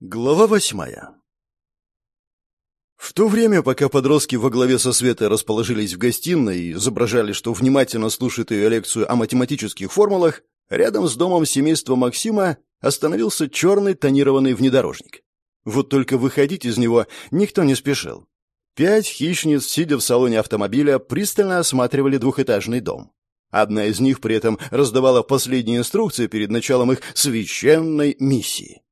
Глава восьмая В то время, пока подростки во главе со Светой расположились в гостиной и изображали, что внимательно слушают ее лекцию о математических формулах, рядом с домом семейства Максима остановился черный тонированный внедорожник. Вот только выходить из него никто не спешил. Пять хищниц, сидя в салоне автомобиля, пристально осматривали двухэтажный дом. Одна из них при этом раздавала последние инструкции перед началом их священной миссии.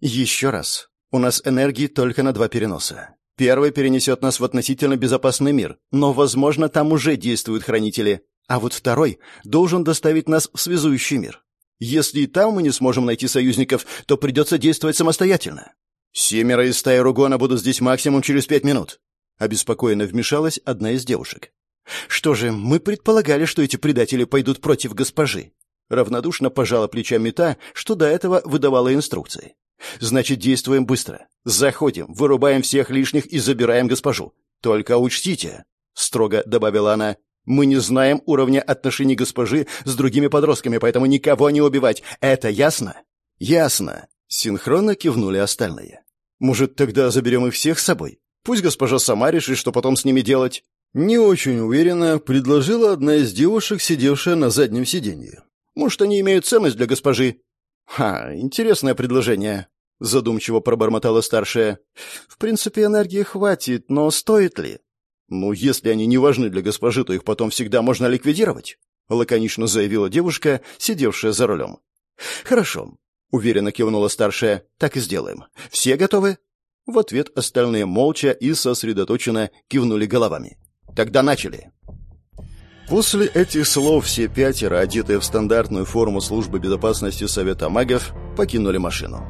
Еще раз. У нас энергии только на два переноса. Первый перенесет нас в относительно безопасный мир, но, возможно, там уже действуют хранители. А вот второй должен доставить нас в связующий мир. Если и там мы не сможем найти союзников, то придется действовать самостоятельно. Семеро из стаи Ругона будут здесь максимум через пять минут. Обеспокоенно вмешалась одна из девушек. Что же, мы предполагали, что эти предатели пойдут против госпожи. Равнодушно пожала плечами та, что до этого выдавала инструкции. Значит, действуем быстро. Заходим, вырубаем всех лишних и забираем госпожу. Только учтите, строго добавила она, мы не знаем уровня отношений госпожи с другими подростками, поэтому никого не убивать. Это ясно? Ясно. Синхронно кивнули остальные. Может, тогда заберем их всех с собой? Пусть госпожа сама решит, что потом с ними делать. Не очень уверенно предложила одна из девушек, сидевшая на заднем сиденье. Может, они имеют ценность для госпожи? Ха, интересное предложение задумчиво пробормотала старшая. В принципе, энергии хватит, но стоит ли? Ну, если они не важны для госпожи, то их потом всегда можно ликвидировать, лаконично заявила девушка, сидевшая за рулем. Хорошо, уверенно кивнула старшая. Так и сделаем. Все готовы? В ответ остальные молча и сосредоточенно кивнули головами. Тогда начали. После этих слов все пятеро, одетые в стандартную форму службы безопасности Совета магов, покинули машину.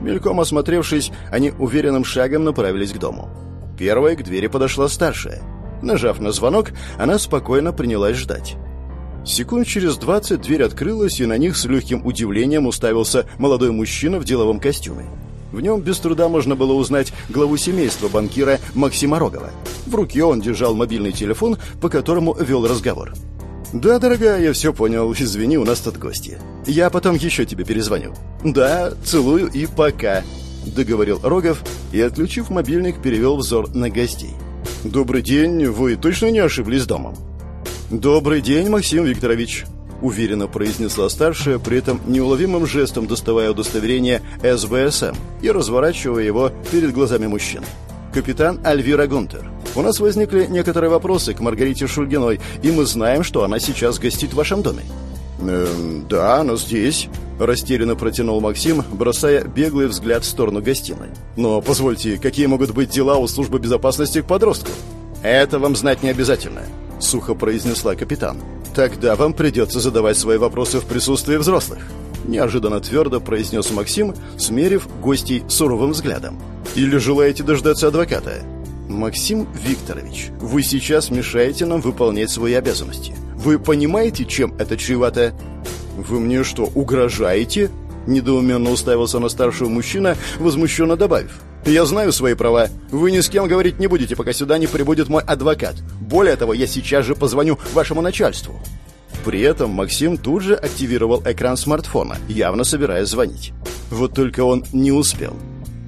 Мельком осмотревшись, они уверенным шагом направились к дому. Первой к двери подошла старшая. Нажав на звонок, она спокойно принялась ждать. Секунд через двадцать дверь открылась, и на них с легким удивлением уставился молодой мужчина в деловом костюме. В нем без труда можно было узнать главу семейства банкира Максима Рогова. В руке он держал мобильный телефон, по которому вел разговор. «Да, дорогая, я все понял. Извини, у нас тут гости. Я потом еще тебе перезвоню». «Да, целую и пока», — договорил Рогов и, отключив мобильник, перевел взор на гостей. «Добрый день. Вы точно не ошиблись домом?» «Добрый день, Максим Викторович», — уверенно произнесла старшая, при этом неуловимым жестом доставая удостоверение СВСМ и разворачивая его перед глазами мужчин. «Капитан Альвира Гунтер, у нас возникли некоторые вопросы к Маргарите Шульгиной, и мы знаем, что она сейчас гостит в вашем доме». «Эм, да, но здесь...» — растерянно протянул Максим, бросая беглый взгляд в сторону гостиной. «Но, позвольте, какие могут быть дела у службы безопасности к подростку?» «Это вам знать не обязательно», — сухо произнесла капитан. «Тогда вам придется задавать свои вопросы в присутствии взрослых», — неожиданно твердо произнес Максим, смерив гостей суровым взглядом. «Или желаете дождаться адвоката?» «Максим Викторович, вы сейчас мешаете нам выполнять свои обязанности. Вы понимаете, чем это чревато?» «Вы мне что, угрожаете?» Недоуменно уставился на старшего мужчина, возмущенно добавив. «Я знаю свои права. Вы ни с кем говорить не будете, пока сюда не прибудет мой адвокат. Более того, я сейчас же позвоню вашему начальству». При этом Максим тут же активировал экран смартфона, явно собираясь звонить. Вот только он не успел.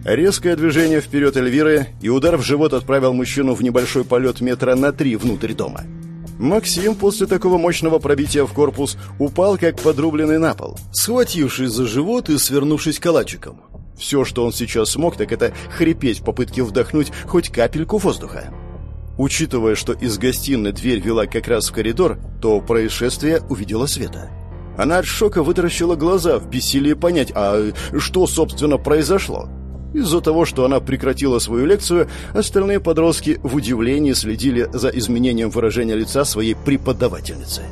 Резкое движение вперед Эльвиры и удар в живот отправил мужчину в небольшой полет метра на три внутрь дома. Максим после такого мощного пробития в корпус упал, как подрубленный на пол, схватившись за живот и свернувшись калачиком. Все, что он сейчас смог, так это хрипеть в попытке вдохнуть хоть капельку воздуха. Учитывая, что из гостиной дверь вела как раз в коридор, то происшествие увидела Света. Она от шока вытаращила глаза в бессилии понять, а что, собственно, произошло. Из-за того, что она прекратила свою лекцию, остальные подростки в удивлении следили за изменением выражения лица своей преподавательницы.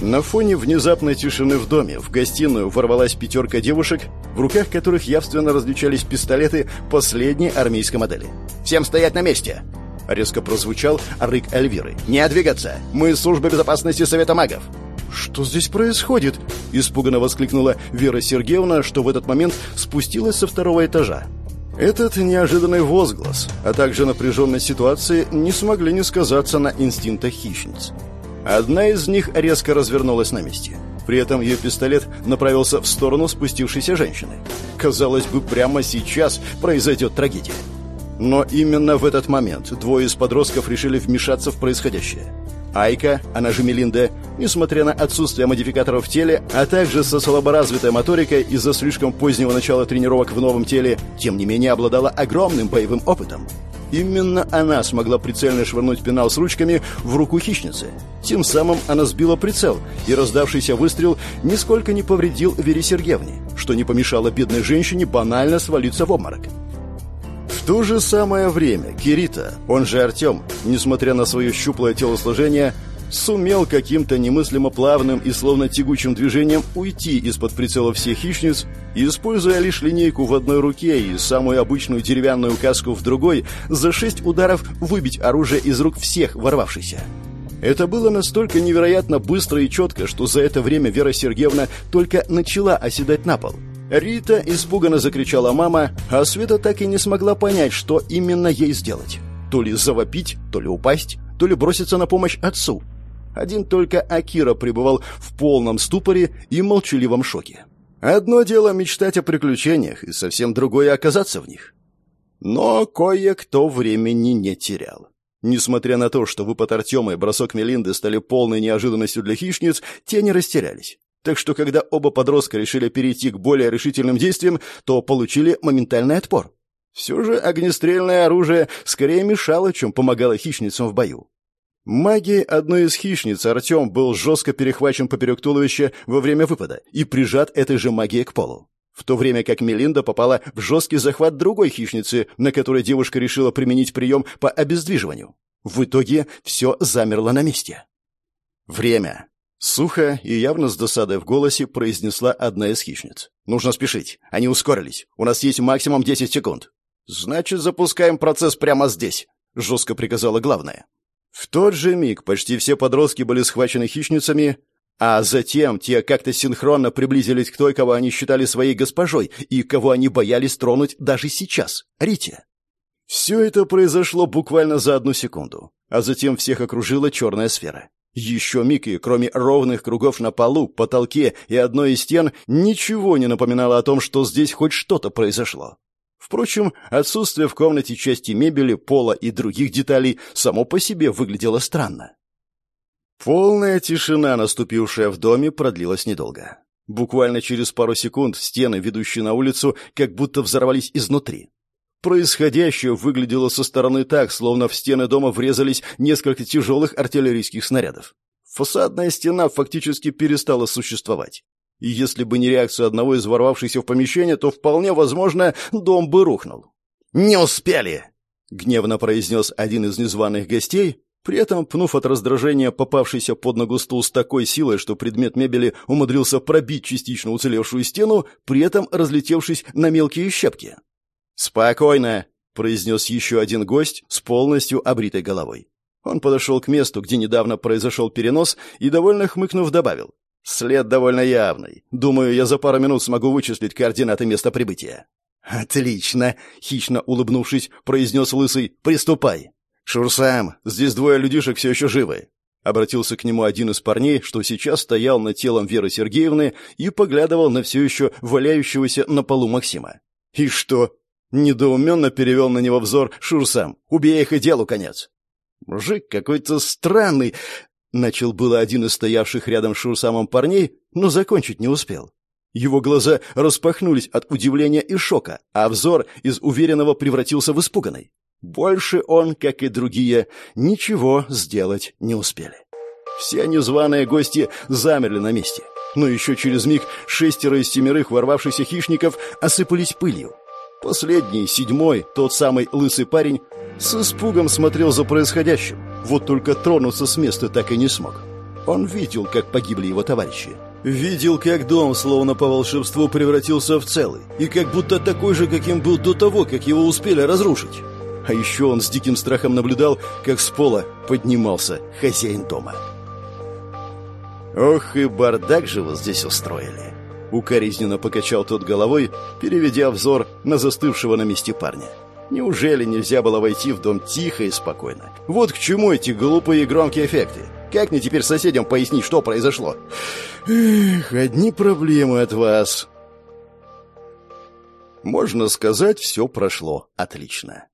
На фоне внезапной тишины в доме в гостиную ворвалась пятерка девушек, в руках которых явственно различались пистолеты последней армейской модели. «Всем стоять на месте!» Резко прозвучал рык Эльвиры. «Не двигаться! Мы из службы безопасности Совета магов!» «Что здесь происходит?» – испуганно воскликнула Вера Сергеевна, что в этот момент спустилась со второго этажа. Этот неожиданный возглас, а также напряженность ситуации не смогли не сказаться на инстинктах хищниц. Одна из них резко развернулась на месте. При этом ее пистолет направился в сторону спустившейся женщины. Казалось бы, прямо сейчас произойдет трагедия. Но именно в этот момент двое из подростков решили вмешаться в происходящее. Айка, она же Мелинда, несмотря на отсутствие модификаторов в теле, а также со слаборазвитой моторикой из-за слишком позднего начала тренировок в новом теле, тем не менее обладала огромным боевым опытом. Именно она смогла прицельно швырнуть пенал с ручками в руку хищницы. Тем самым она сбила прицел, и раздавшийся выстрел нисколько не повредил Вере Сергеевне, что не помешало бедной женщине банально свалиться в обморок. То же самое время Кирита, он же Артем, несмотря на свое щуплое телосложение, сумел каким-то немыслимо плавным и словно тягучим движением уйти из-под прицела всех хищниц, используя лишь линейку в одной руке и самую обычную деревянную каску в другой, за шесть ударов выбить оружие из рук всех ворвавшихся. Это было настолько невероятно быстро и четко, что за это время Вера Сергеевна только начала оседать на пол – Рита испуганно закричала мама, а Света так и не смогла понять, что именно ей сделать. То ли завопить, то ли упасть, то ли броситься на помощь отцу. Один только Акира пребывал в полном ступоре и молчаливом шоке. Одно дело мечтать о приключениях, и совсем другое оказаться в них. Но кое-кто времени не терял. Несмотря на то, что выпад Артема и бросок Мелинды стали полной неожиданностью для хищниц, те не растерялись. Так что, когда оба подростка решили перейти к более решительным действиям, то получили моментальный отпор. Все же огнестрельное оружие скорее мешало, чем помогало хищницам в бою. Магией одной из хищниц Артем был жестко перехвачен поперек туловища во время выпада и прижат этой же магией к полу. В то время как Мелинда попала в жесткий захват другой хищницы, на которой девушка решила применить прием по обездвиживанию. В итоге все замерло на месте. Время. Сухо и явно с досадой в голосе произнесла одна из хищниц. «Нужно спешить. Они ускорились. У нас есть максимум 10 секунд». «Значит, запускаем процесс прямо здесь», — жестко приказала главная. В тот же миг почти все подростки были схвачены хищницами, а затем те как-то синхронно приблизились к той, кого они считали своей госпожой и кого они боялись тронуть даже сейчас — Рите. Все это произошло буквально за одну секунду, а затем всех окружила черная сфера. Еще миг, и кроме ровных кругов на полу, потолке и одной из стен, ничего не напоминало о том, что здесь хоть что-то произошло. Впрочем, отсутствие в комнате части мебели, пола и других деталей само по себе выглядело странно. Полная тишина, наступившая в доме, продлилась недолго. Буквально через пару секунд стены, ведущие на улицу, как будто взорвались изнутри. Происходящее выглядело со стороны так, словно в стены дома врезались несколько тяжелых артиллерийских снарядов. Фасадная стена фактически перестала существовать. И если бы не реакция одного из ворвавшихся в помещение, то вполне возможно, дом бы рухнул. «Не успели!» — гневно произнес один из незваных гостей, при этом пнув от раздражения попавшийся под ногу стул с такой силой, что предмет мебели умудрился пробить частично уцелевшую стену, при этом разлетевшись на мелкие щепки. «Спокойно», — произнес еще один гость с полностью обритой головой. Он подошел к месту, где недавно произошел перенос, и, довольно хмыкнув, добавил. «След довольно явный. Думаю, я за пару минут смогу вычислить координаты места прибытия». «Отлично!» — хищно улыбнувшись, произнес Лысый. «Приступай!» «Шурсам, здесь двое людишек все еще живы!» Обратился к нему один из парней, что сейчас стоял над телом Веры Сергеевны и поглядывал на все еще валяющегося на полу Максима. «И что?» Недоуменно перевел на него взор Шурсам. «Убей их и делу конец!» «Мужик какой-то странный!» Начал было один из стоявших рядом с Шурсамом парней, но закончить не успел. Его глаза распахнулись от удивления и шока, а взор из уверенного превратился в испуганный. Больше он, как и другие, ничего сделать не успели. Все незваные гости замерли на месте. Но еще через миг шестеро из семерых ворвавшихся хищников осыпались пылью. Последний, седьмой, тот самый лысый парень, с испугом смотрел за происходящим. Вот только тронуться с места так и не смог. Он видел, как погибли его товарищи. Видел, как дом, словно по волшебству, превратился в целый. И как будто такой же, каким был до того, как его успели разрушить. А еще он с диким страхом наблюдал, как с пола поднимался хозяин дома. Ох и бардак же вы здесь устроили. Укоризненно покачал тот головой, переведя взор на застывшего на месте парня. Неужели нельзя было войти в дом тихо и спокойно? Вот к чему эти глупые и громкие эффекты. Как мне теперь соседям пояснить, что произошло? Эх, одни проблемы от вас. Можно сказать, все прошло отлично.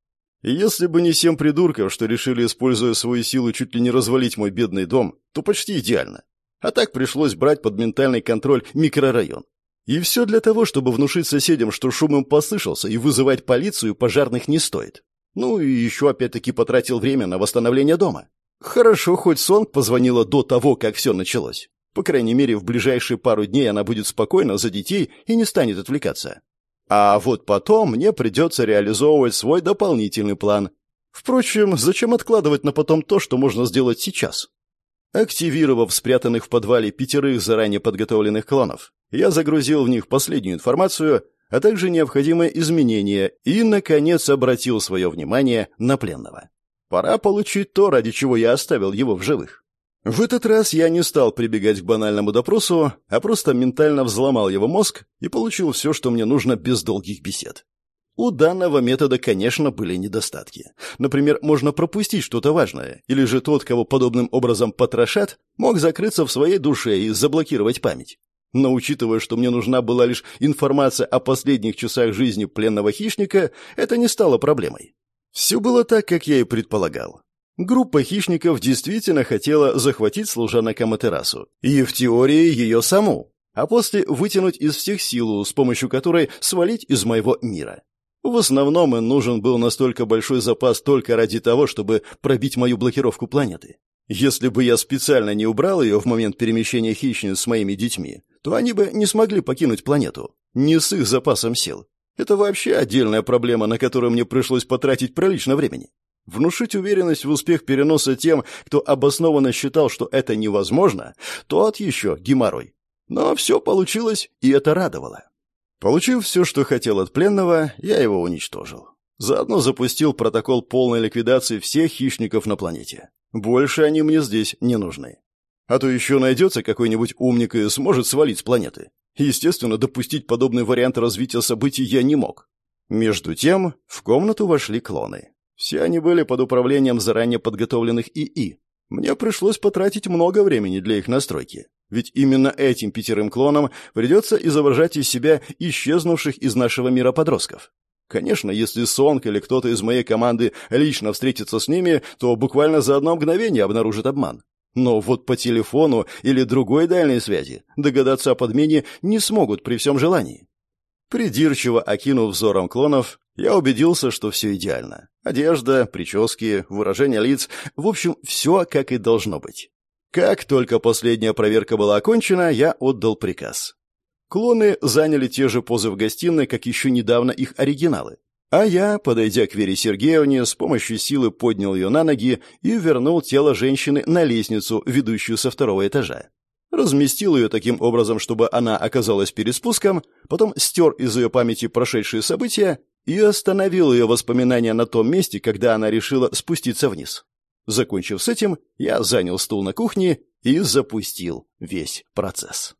Если бы не семь придурков, что решили, используя свою силу, чуть ли не развалить мой бедный дом, то почти идеально. А так пришлось брать под ментальный контроль микрорайон. И все для того, чтобы внушить соседям, что шум им послышался, и вызывать полицию пожарных не стоит. Ну и еще опять-таки потратил время на восстановление дома. Хорошо, хоть Сонг позвонила до того, как все началось. По крайней мере, в ближайшие пару дней она будет спокойна за детей и не станет отвлекаться. А вот потом мне придется реализовывать свой дополнительный план. Впрочем, зачем откладывать на потом то, что можно сделать сейчас? Активировав спрятанных в подвале пятерых заранее подготовленных клонов, я загрузил в них последнюю информацию, а также необходимые изменения и, наконец, обратил свое внимание на пленного. Пора получить то, ради чего я оставил его в живых. В этот раз я не стал прибегать к банальному допросу, а просто ментально взломал его мозг и получил все, что мне нужно без долгих бесед. У данного метода, конечно, были недостатки. Например, можно пропустить что-то важное, или же тот, кого подобным образом потрошат, мог закрыться в своей душе и заблокировать память. Но учитывая, что мне нужна была лишь информация о последних часах жизни пленного хищника, это не стало проблемой. Все было так, как я и предполагал. Группа хищников действительно хотела захватить служанок Аматерасу, и в теории ее саму, а после вытянуть из всех силу, с помощью которой свалить из моего мира. В основном им нужен был настолько большой запас только ради того, чтобы пробить мою блокировку планеты. Если бы я специально не убрал ее в момент перемещения хищниц с моими детьми, то они бы не смогли покинуть планету. Не с их запасом сил. Это вообще отдельная проблема, на которую мне пришлось потратить прилично времени. Внушить уверенность в успех переноса тем, кто обоснованно считал, что это невозможно, тот еще геморрой. Но все получилось, и это радовало. Получив все, что хотел от пленного, я его уничтожил. Заодно запустил протокол полной ликвидации всех хищников на планете. Больше они мне здесь не нужны. А то еще найдется какой-нибудь умник и сможет свалить с планеты. Естественно, допустить подобный вариант развития событий я не мог. Между тем, в комнату вошли клоны. Все они были под управлением заранее подготовленных ИИ. Мне пришлось потратить много времени для их настройки. Ведь именно этим пятерым клонам придется изображать из себя исчезнувших из нашего мира подростков. Конечно, если Сонг или кто-то из моей команды лично встретится с ними, то буквально за одно мгновение обнаружит обман. Но вот по телефону или другой дальней связи догадаться о подмене не смогут при всем желании. Придирчиво окинув взором клонов, я убедился, что все идеально. Одежда, прически, выражение лиц, в общем, все как и должно быть. Как только последняя проверка была окончена, я отдал приказ. Клоны заняли те же позы в гостиной, как еще недавно их оригиналы. А я, подойдя к Вере Сергеевне, с помощью силы поднял ее на ноги и вернул тело женщины на лестницу, ведущую со второго этажа разместил ее таким образом, чтобы она оказалась перед спуском, потом стер из ее памяти прошедшие события и остановил ее воспоминания на том месте, когда она решила спуститься вниз. Закончив с этим, я занял стул на кухне и запустил весь процесс.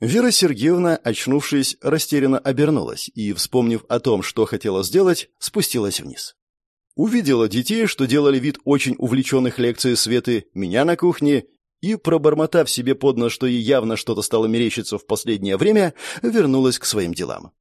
Вера Сергеевна, очнувшись, растерянно обернулась и, вспомнив о том, что хотела сделать, спустилась вниз. Увидела детей, что делали вид очень увлеченных лекцией Светы, меня на кухне и, пробормотав себе под нос, что ей явно что-то стало мерещиться в последнее время, вернулась к своим делам.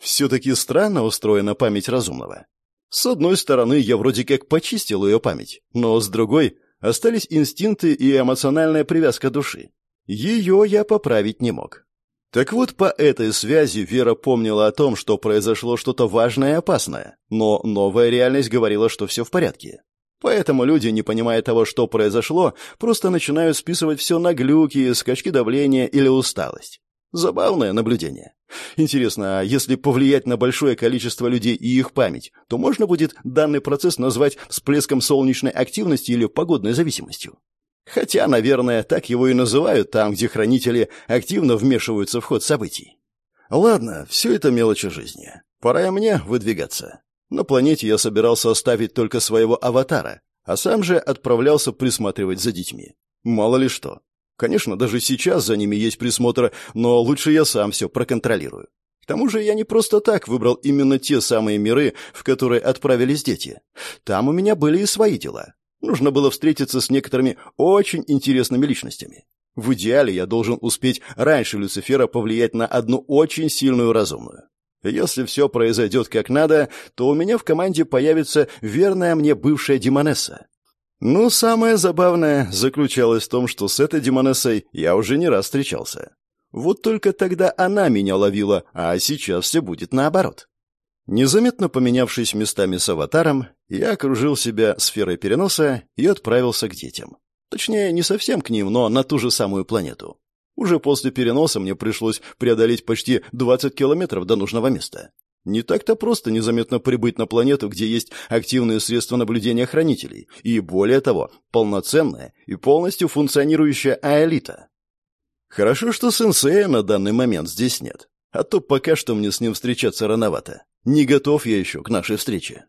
Все-таки странно устроена память разумного. С одной стороны, я вроде как почистил ее память, но с другой остались инстинкты и эмоциональная привязка души. Ее я поправить не мог. Так вот, по этой связи Вера помнила о том, что произошло что-то важное и опасное, но новая реальность говорила, что все в порядке. Поэтому люди, не понимая того, что произошло, просто начинают списывать все на глюки, скачки давления или усталость. Забавное наблюдение. Интересно, а если повлиять на большое количество людей и их память, то можно будет данный процесс назвать всплеском солнечной активности или погодной зависимостью? Хотя, наверное, так его и называют там, где хранители активно вмешиваются в ход событий. Ладно, все это мелочи жизни. Пора и мне выдвигаться. На планете я собирался оставить только своего аватара, а сам же отправлялся присматривать за детьми. Мало ли что. Конечно, даже сейчас за ними есть присмотр, но лучше я сам все проконтролирую. К тому же я не просто так выбрал именно те самые миры, в которые отправились дети. Там у меня были и свои дела. Нужно было встретиться с некоторыми очень интересными личностями. В идеале я должен успеть раньше Люцифера повлиять на одну очень сильную разумную. Если все произойдет как надо, то у меня в команде появится верная мне бывшая Демонесса. Ну, самое забавное заключалось в том, что с этой Демонессой я уже не раз встречался. Вот только тогда она меня ловила, а сейчас все будет наоборот. Незаметно поменявшись местами с аватаром, я окружил себя сферой переноса и отправился к детям. Точнее, не совсем к ним, но на ту же самую планету. Уже после переноса мне пришлось преодолеть почти 20 километров до нужного места. Не так-то просто незаметно прибыть на планету, где есть активные средства наблюдения хранителей, и, более того, полноценная и полностью функционирующая аэлита. Хорошо, что сенсея на данный момент здесь нет, а то пока что мне с ним встречаться рановато. Не готов я еще к нашей встрече.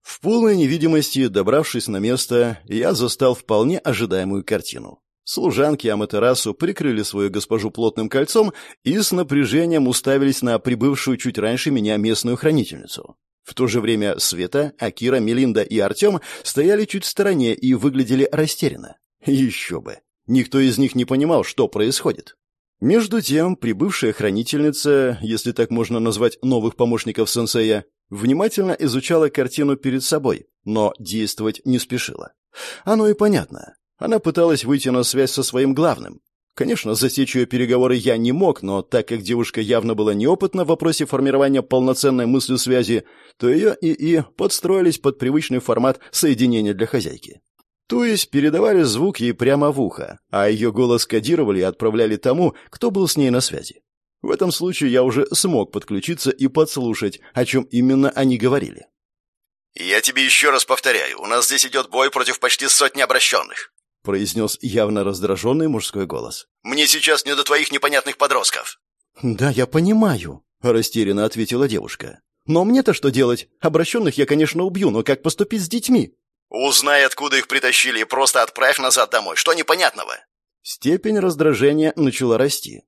В полной невидимости, добравшись на место, я застал вполне ожидаемую картину. Служанки Аматерасу прикрыли свою госпожу плотным кольцом и с напряжением уставились на прибывшую чуть раньше меня местную хранительницу. В то же время Света, Акира, Мелинда и Артем стояли чуть в стороне и выглядели растерянно. Еще бы. Никто из них не понимал, что происходит. Между тем, прибывшая хранительница, если так можно назвать новых помощников сенсея, внимательно изучала картину перед собой, но действовать не спешила. Оно и понятно. Она пыталась выйти на связь со своим главным. Конечно, засечь ее переговоры я не мог, но так как девушка явно была неопытна в вопросе формирования полноценной мысли связи, то ее ИИ подстроились под привычный формат соединения для хозяйки. То есть передавали звук ей прямо в ухо, а ее голос кодировали и отправляли тому, кто был с ней на связи. В этом случае я уже смог подключиться и подслушать, о чем именно они говорили. «Я тебе еще раз повторяю, у нас здесь идет бой против почти сотни обращенных произнес явно раздраженный мужской голос. «Мне сейчас не до твоих непонятных подростков». «Да, я понимаю», — растерянно ответила девушка. «Но мне-то что делать? Обращенных я, конечно, убью, но как поступить с детьми?» «Узнай, откуда их притащили, и просто отправь назад домой. Что непонятного?» Степень раздражения начала расти.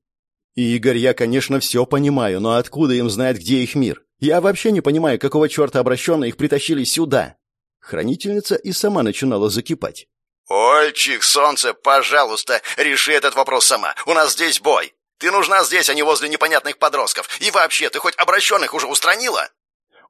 «Игорь, я, конечно, все понимаю, но откуда им знать, где их мир? Я вообще не понимаю, какого черта обращенные их притащили сюда?» Хранительница и сама начинала закипать. «Ольчик, солнце, пожалуйста, реши этот вопрос сама. У нас здесь бой. Ты нужна здесь, а не возле непонятных подростков. И вообще, ты хоть обращенных уже устранила?»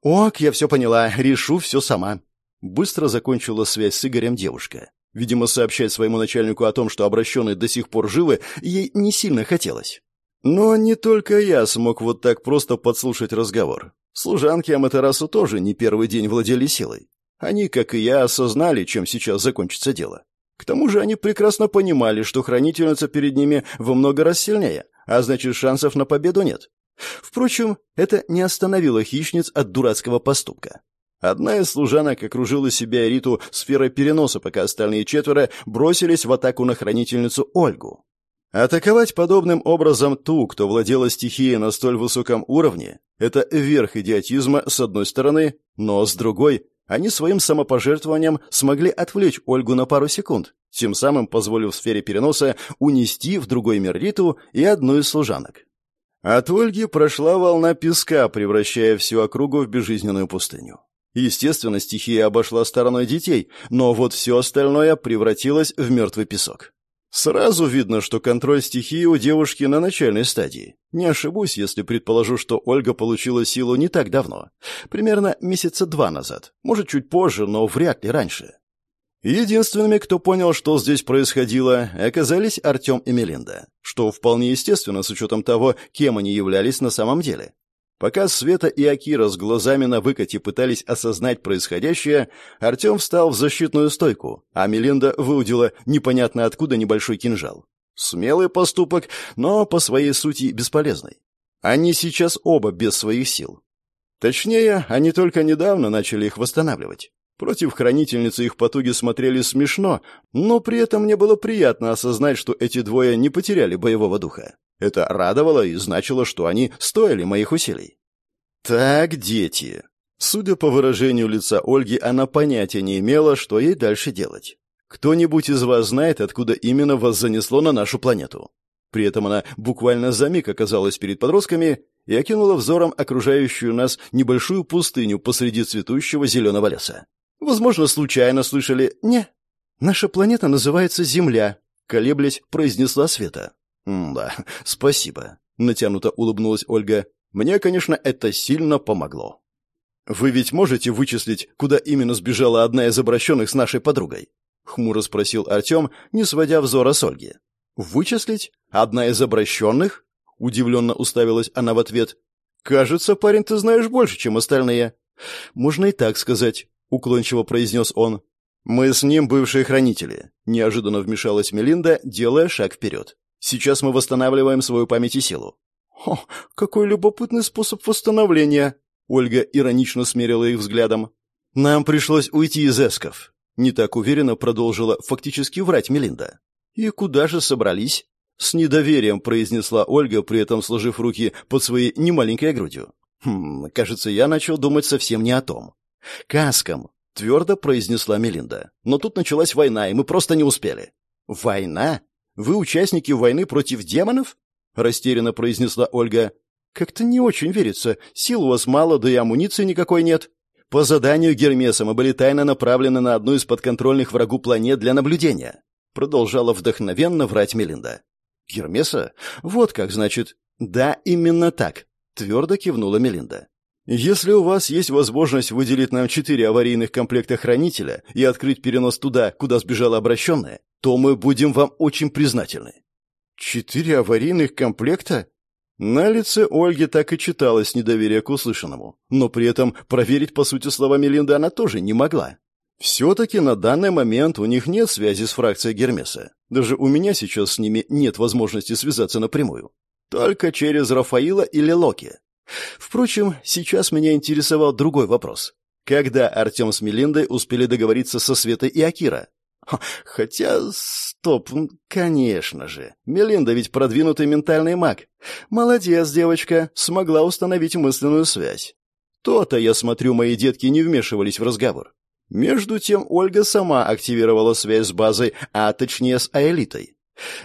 «Ок, я все поняла. Решу все сама». Быстро закончила связь с Игорем девушка. Видимо, сообщать своему начальнику о том, что обращенные до сих пор живы, ей не сильно хотелось. Но не только я смог вот так просто подслушать разговор. Служанки Аматерасу тоже не первый день владели силой. Они, как и я, осознали, чем сейчас закончится дело. К тому же они прекрасно понимали, что хранительница перед ними во много раз сильнее, а значит, шансов на победу нет. Впрочем, это не остановило хищниц от дурацкого поступка. Одна из служанок окружила себя Риту сферой переноса, пока остальные четверо бросились в атаку на хранительницу Ольгу. Атаковать подобным образом ту, кто владела стихией на столь высоком уровне, это верх идиотизма с одной стороны, но с другой они своим самопожертвованием смогли отвлечь Ольгу на пару секунд, тем самым позволив сфере переноса унести в другой мир Риту и одну из служанок. От Ольги прошла волна песка, превращая всю округу в безжизненную пустыню. Естественно, стихия обошла стороной детей, но вот все остальное превратилось в мертвый песок. Сразу видно, что контроль стихии у девушки на начальной стадии. Не ошибусь, если предположу, что Ольга получила силу не так давно. Примерно месяца два назад. Может, чуть позже, но вряд ли раньше. Единственными, кто понял, что здесь происходило, оказались Артем и Мелинда. Что вполне естественно с учетом того, кем они являлись на самом деле. Пока Света и Акира с глазами на выкате пытались осознать происходящее, Артем встал в защитную стойку, а Мелинда выудила непонятно откуда небольшой кинжал. Смелый поступок, но по своей сути бесполезный. Они сейчас оба без своих сил. Точнее, они только недавно начали их восстанавливать. Против хранительницы их потуги смотрели смешно, но при этом мне было приятно осознать, что эти двое не потеряли боевого духа. Это радовало и значило, что они стоили моих усилий. Так, дети. Судя по выражению лица Ольги, она понятия не имела, что ей дальше делать. Кто-нибудь из вас знает, откуда именно вас занесло на нашу планету? При этом она буквально за миг оказалась перед подростками и окинула взором окружающую нас небольшую пустыню посреди цветущего зеленого леса. Возможно, случайно слышали «не». «Наша планета называется Земля», — колеблясь, произнесла Света. «Да, спасибо», — натянуто улыбнулась Ольга. «Мне, конечно, это сильно помогло». «Вы ведь можете вычислить, куда именно сбежала одна из обращенных с нашей подругой?» — хмуро спросил Артем, не сводя взора с Ольги. «Вычислить? Одна из обращенных?» — удивленно уставилась она в ответ. «Кажется, парень, ты знаешь больше, чем остальные». «Можно и так сказать», — уклончиво произнес он. «Мы с ним бывшие хранители», — неожиданно вмешалась Мелинда, делая шаг вперед. «Сейчас мы восстанавливаем свою память и силу». «О, какой любопытный способ восстановления!» Ольга иронично смерила их взглядом. «Нам пришлось уйти из эсков», — не так уверенно продолжила фактически врать Мелинда. «И куда же собрались?» С недоверием произнесла Ольга, при этом сложив руки под своей немаленькой грудью. «Хм, кажется, я начал думать совсем не о том». «Каском», — твердо произнесла Мелинда. «Но тут началась война, и мы просто не успели». «Война? Вы участники войны против демонов?» — растерянно произнесла Ольга. «Как-то не очень верится. Сил у вас мало, да и амуниции никакой нет». По заданию Гермеса мы были тайно направлены на одну из подконтрольных врагу планет для наблюдения. Продолжала вдохновенно врать Мелинда. Гермеса? Вот как, значит. Да, именно так. Твердо кивнула Мелинда. Если у вас есть возможность выделить нам четыре аварийных комплекта хранителя и открыть перенос туда, куда сбежала обращенная, то мы будем вам очень признательны. Четыре аварийных комплекта? На лице Ольги так и читалось недоверие к услышанному, но при этом проверить, по сути, слова Мелинды она тоже не могла. Все-таки на данный момент у них нет связи с фракцией Гермеса. Даже у меня сейчас с ними нет возможности связаться напрямую. Только через Рафаила или Локи. Впрочем, сейчас меня интересовал другой вопрос. Когда Артем с Мелиндой успели договориться со Светой и Акира? Хотя, стоп, конечно же. Мелинда ведь продвинутый ментальный маг. Молодец, девочка, смогла установить мысленную связь. То-то, я смотрю, мои детки не вмешивались в разговор. Между тем Ольга сама активировала связь с базой, а точнее с Аэлитой.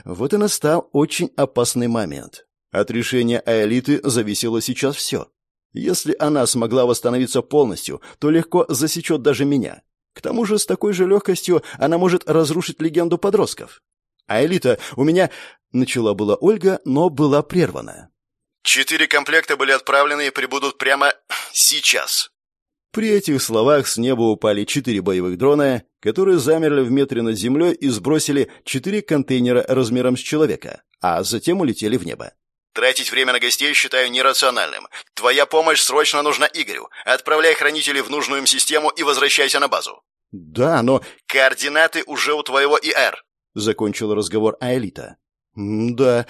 Вот и настал очень опасный момент. От решения Аэлиты зависело сейчас все. Если она смогла восстановиться полностью, то легко засечет даже меня. К тому же с такой же легкостью она может разрушить легенду подростков. «Аэлита, у меня...» — начала была Ольга, но была прервана. «Четыре комплекта были отправлены и прибудут прямо сейчас», при этих словах с неба упали четыре боевых дрона, которые замерли в метре над землей и сбросили четыре контейнера размером с человека, а затем улетели в небо. «Тратить время на гостей считаю нерациональным. Твоя помощь срочно нужна Игорю. Отправляй хранителей в нужную им систему и возвращайся на базу». «Да, но...» «Координаты уже у твоего ИР», — закончил разговор Аэлита. «Да,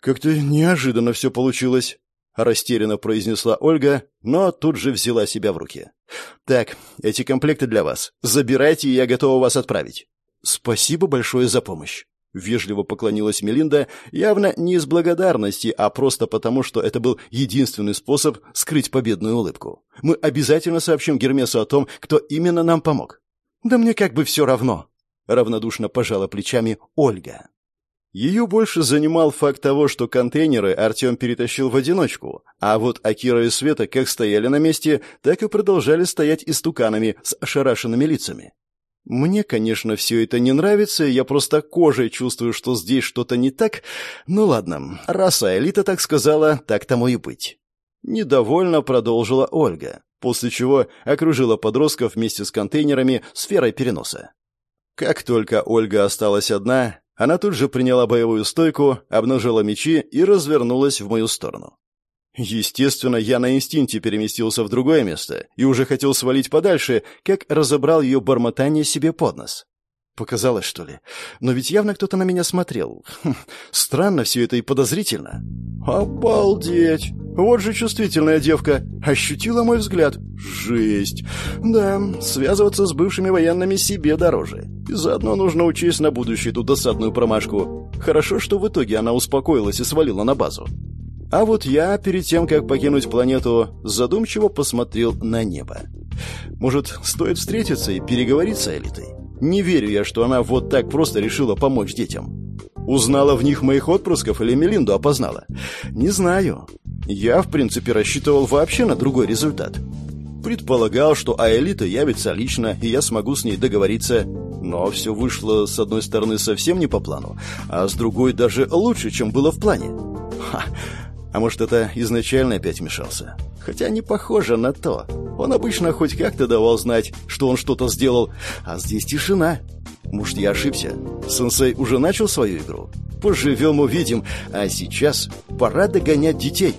как-то неожиданно все получилось». — растерянно произнесла Ольга, но тут же взяла себя в руки. «Так, эти комплекты для вас. Забирайте, и я готова вас отправить». «Спасибо большое за помощь». Вежливо поклонилась Мелинда, явно не из благодарности, а просто потому, что это был единственный способ скрыть победную улыбку. «Мы обязательно сообщим Гермесу о том, кто именно нам помог». «Да мне как бы все равно», — равнодушно пожала плечами Ольга. Ее больше занимал факт того, что контейнеры Артем перетащил в одиночку, а вот Акира и Света как стояли на месте, так и продолжали стоять истуканами с ошарашенными лицами. Мне, конечно, все это не нравится, я просто кожей чувствую, что здесь что-то не так. Ну ладно, раз Элита так сказала, так тому и быть. Недовольно продолжила Ольга, после чего окружила подростков вместе с контейнерами сферой переноса. Как только Ольга осталась одна, она тут же приняла боевую стойку, обнажила мечи и развернулась в мою сторону. Естественно, я на инстинкте переместился в другое место и уже хотел свалить подальше, как разобрал ее бормотание себе под нос. Показалось, что ли? Но ведь явно кто-то на меня смотрел. Хм, странно все это и подозрительно. Обалдеть! Вот же чувствительная девка. Ощутила мой взгляд. Жесть. Да, связываться с бывшими военными себе дороже. И заодно нужно учесть на будущее эту досадную промашку. Хорошо, что в итоге она успокоилась и свалила на базу. А вот я, перед тем, как покинуть планету, задумчиво посмотрел на небо. Может, стоит встретиться и переговорить с элитой? Не верю я, что она вот так просто решила помочь детям. Узнала в них моих отпрысков или Мелинду опознала? Не знаю. Я, в принципе, рассчитывал вообще на другой результат. Предполагал, что Аэлита явится лично, и я смогу с ней договориться. Но все вышло, с одной стороны, совсем не по плану, а с другой даже лучше, чем было в плане. Ха! А может, это изначально опять мешался? Хотя не похоже на то. Он обычно хоть как-то давал знать, что он что-то сделал, а здесь тишина. Может, я ошибся? Сенсей уже начал свою игру? Поживем, увидим. А сейчас пора догонять детей.